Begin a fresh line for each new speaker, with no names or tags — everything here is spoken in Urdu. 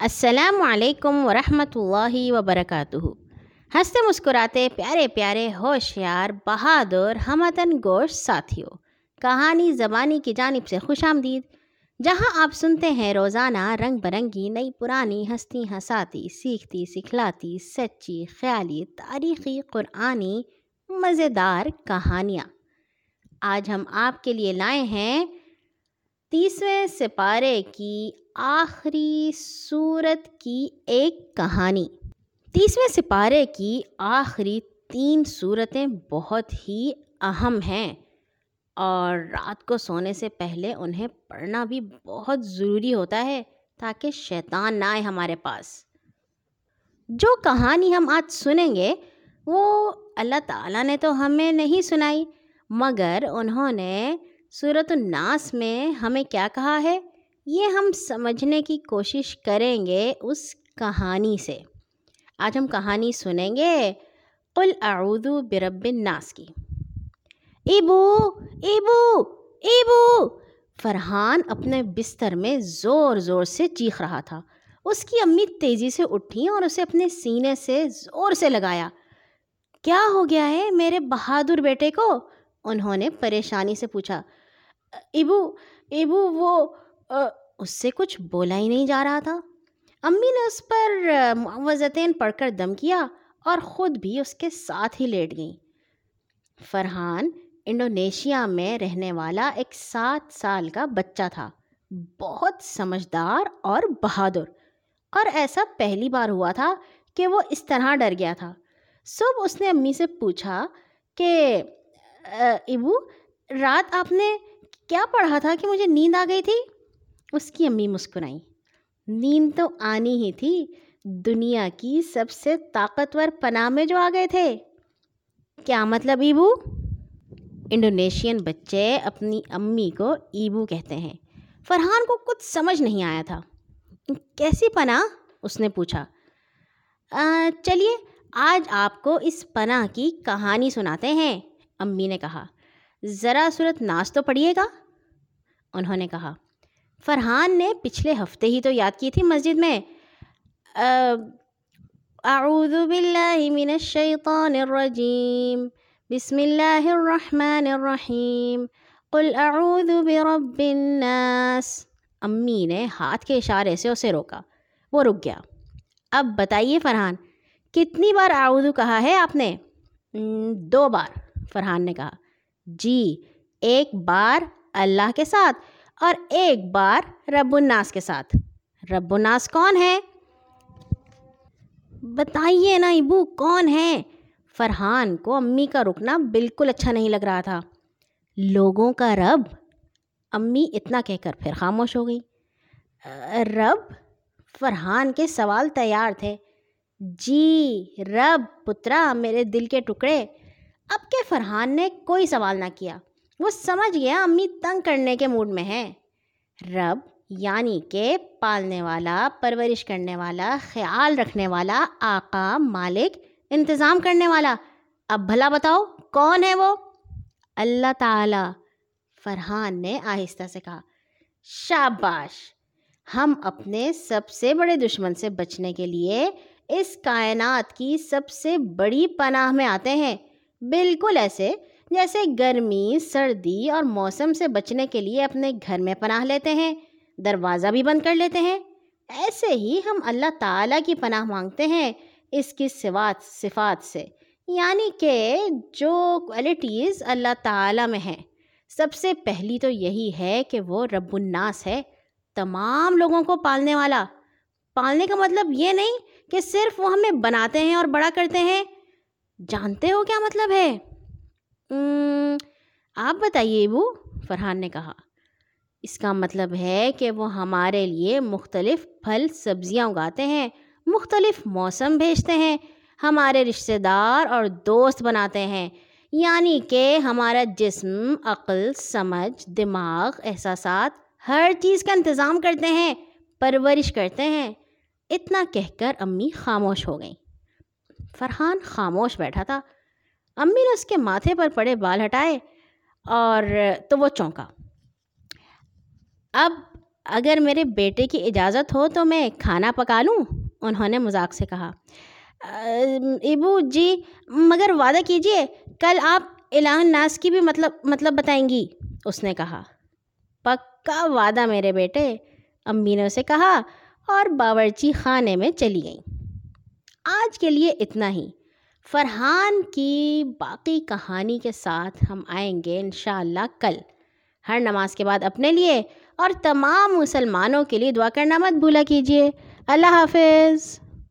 السلام علیکم ورحمۃ اللہ وبرکاتہ۔ ہنستے مسکراتے پیارے پیارے ہوشیار، بہادر ہمتن گوش ساتھیوں کہانی زبانی کی جانب سے خوش آمدید، جہاں آپ سنتے ہیں روزانہ رنگ برنگی، نئی پرانی ہستی ہساتی سیکھتی، سکھلاتی، سچی، خیالی، تاریخی، قرآنی، مزیدار کہانیاں۔ آج ہم آپ کے لیے لائے ہیں تیسویں سپارے کی آخری صورت کی ایک کہانی۔ تیسویں سپارے کی آخری تین صورتیں بہت ہی اہم ہیں اور رات کو سونے سے پہلے انہیں پڑھنا بھی بہت ضروری ہوتا ہے تاکہ شیطان نہ آئے ہمارے پاس۔ جو کہانی ہم آج سنیں گے وہ اللہ تعالیٰ نے تو ہمیں نہیں سنائی، مگر انہوں نے صورت الناس میں ہمیں کیا کہا ہے؟ یہ ہم سمجھنے کی کوشش کریں گے اس کہانی سے۔ آج ہم کہانی سنیں گے قل اعوذ برب الناس کی۔ Above above above! فرحان اپنے بستر میں زور زور سے چیخ رہا تھا۔ اس کی امی تیزی سے اٹھیں اور اسے اپنے سینے سے زور سے لگایا۔ کیا ہو گیا ہے میرے بہادر بیٹے کو؟ انہوں نے پریشانی سے پوچھا، ایبو ایبو، وہ اس سے کچھ بولا ہی نہیں جا رہا تھا؟ امی نے اس پر معوضتین پڑھ کر دم کیا اور خود بھی اس کے ساتھ ہی لیٹ گئیں۔ فرحان انڈونیشیا میں رہنے والا ایک سات سال کا بچہ تھا۔ بہت سمجھدار اور بہادر۔ اور ایسا پہلی بار ہوا تھا کہ وہ اس طرح ڈر گیا تھا۔ صبح اس نے امی سے پوچھا کہ ابو رات آپ نے کیا پڑھا تھا کہ مجھے نیند آ گئی تھی؟ اس کی امی مسکرائیں۔ نیند تو آنی ہی تھی، دنیا کی سب سے طاقتور پناہ میں جو آ گئے تھے۔ کیا مطلب ایبو؟ انڈونیشین بچے اپنی امی کو ایبو کہتے ہیں۔ فرحان کو کچھ سمجھ نہیں آیا تھا۔ کیسی پناہ؟ اس نے پوچھا۔ چلیے، آج آپ کو اس پناہ کی کہانی سناتے ہیں۔ امی نے کہا، ذرا صورت ناس تو پڑھیے گا؟ انہوں نے کہا، فرحان نے پچھلے ہفتے ہی تو یاد کی تھی مسجد میں۔ اعوذ باللہ من الشیطان الرجیم۔ بسم اللہ الرحمن الرحیم۔ قل اعوذ برب الناس۔ امی نے ہاتھ کے اشارے سے اسے روکا، وہ رک گیا۔ اب بتائیے فرحان، کتنی بار اعوذ کہا ہے آپ نے؟ دو بار۔ فرحان نے کہا جی ایک بار اللہ کے ساتھ اور ایک بار رب الناس کے ساتھ۔ رب الناس کون ہے بتائیے نا، ابو کون ہے فرحان کو امی کا رکنا بالکل اچھا نہیں لگ رہا تھا۔ لوگوں کا رب؟ امی اتنا کہہ کر پھر خاموش ہو گئی۔ رب؟ فرحان کے سوال تیار تھے۔ جی رب، پترا، میرے دل کے ٹکڑے۔ اب کے فرحان نے کوئی سوال نہ کیا؟ وہ سمجھ گیا امی تنگ کرنے کے موڈ میں ہے رب یعنی کہ پالنے والا، پرورش کرنے والا، خیال رکھنے والا، آقا، مالک، انتظام کرنے والا۔ اب بھلا بتاؤ، کون ہے وہ؟ اللہ تعالی، فرحان نے آہستہ سے کہا۔ شاباش، ہم اپنے سب سے بڑے دشمن سے بچنے کے لیے اس کائنات کی سب سے بڑی پناہ میں آتے ہیں۔ بالکل ایسے، جیسے گرمی، سردی اور موسم سے بچنے کے لیے اپنے گھر میں پناہ لیتے ہیں، دروازہ بھی بند کر لیتے ہیں۔ ایسے ہی ہم اللہ تعالیٰ کی پناہ مانگتے ہیں، اس کی صفات صفات سے۔ یعنی کہ جو کوالٹیز اللہ تعالیٰ میں ہیں۔ سب سے پہلی تو یہی ہے کہ وہ رب الناس ہے، تمام لوگوں کو پالنے والا۔ پالنے کا مطلب یہ نہیں کہ صرف وہ ہمیں بناتے ہیں اور بڑا کرتے ہیں جانتے ہو کیا مطلب ہے؟ آپ بتائیے ابو، فرحان نے کہا۔ اس کا مطلب ہے کہ وہ ہمارے لیے مختلف پھل، سبزیاں اگاتے ہیں، مختلف موسم بھیجتے ہیں، ہمارے رشتہ دار اور دوست بناتے ہیں۔ یعنی کہ ہمارا جسم، عقل، سمجھ، دماغ، احساسات ہر چیز کا انتظام کرتے ہیں، پرورش کرتے ہیں۔ اتنا کہہ کر امی خاموش ہو گئیں۔ فرحان خاموش بیٹھا تھا۔ امی نے اس کے ماتھے پر پڑے بال ہٹائے اور تو وہ چونکا۔ اب اگر میرے بیٹے کی اجازت ہو تو میں کھانا پکا لوں، انہوں نے مذاق سے کہا۔ ابو جی مگر وعدہ کیجیے کل آپ الہن ناس کی بھی مطلب مطلب بتائیں گی، اس نے کہا۔ پکا وعدہ میرے بیٹے، امی نے اسے کہا اور باورچی خانے میں چلی گئیں۔ آج کے لیے اتنا ہی۔ فرحان کی باقی کہانی کے ساتھ ہم آئیں گے انشاءاللہ کل۔ ہر نماز کے بعد اپنے لیے اور تمام مسلمانوں کے لیے دعا کرنا مت بھولا کیجیے۔ اللہ حافظ۔